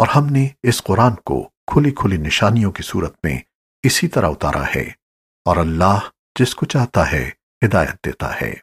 اور ہم نے اس قرآن کو کھلی کھلی نشانیوں کی صورت میں اسی طرح اتارا ہے اور اللہ جس کو چاہتا ہے ہدایت دیتا ہے۔